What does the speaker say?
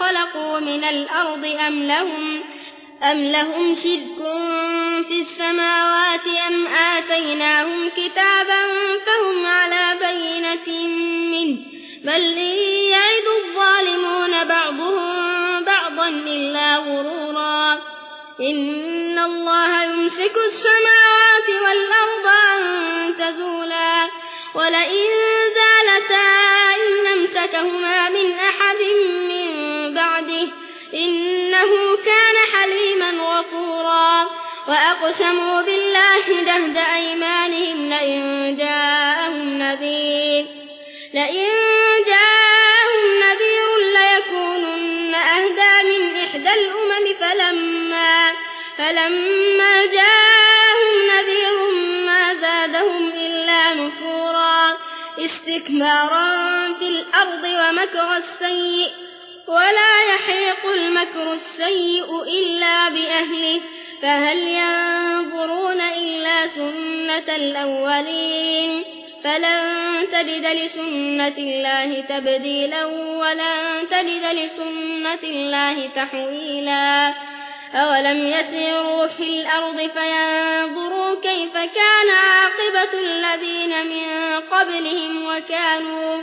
خلقوا من الأرض أم لهم أم لهم شرك في السماوات أم آتيناهم كتابا فهم على بينة منه بل إن يعد الظالمون بعضهم بعضا إلا غرورا إن الله يمسك السماوات والأرض أن تزولا ولئن زالتا إن أمسكهما من إنه كان حليما غفورا وأقسموا بالله جهد أيمانهم لئن جاءهم نذير لئن جاءهم نذير ليكونن أهدى من إحدى الأمم فلما فلما جاءهم نذير ما زادهم إلا نفورا استكبارا في الأرض ومكر السيء ولا يحيق المكر السيء إلا بأهله فهل ينظرون إلا سنة الأولين؟ فلن تجد لسنة الله تبديلا ولن تجد لسنة الله تحويلا. أولم يسيروا في الأرض فينظروا كيف كان عاقبة الذين من قبلهم وكانوا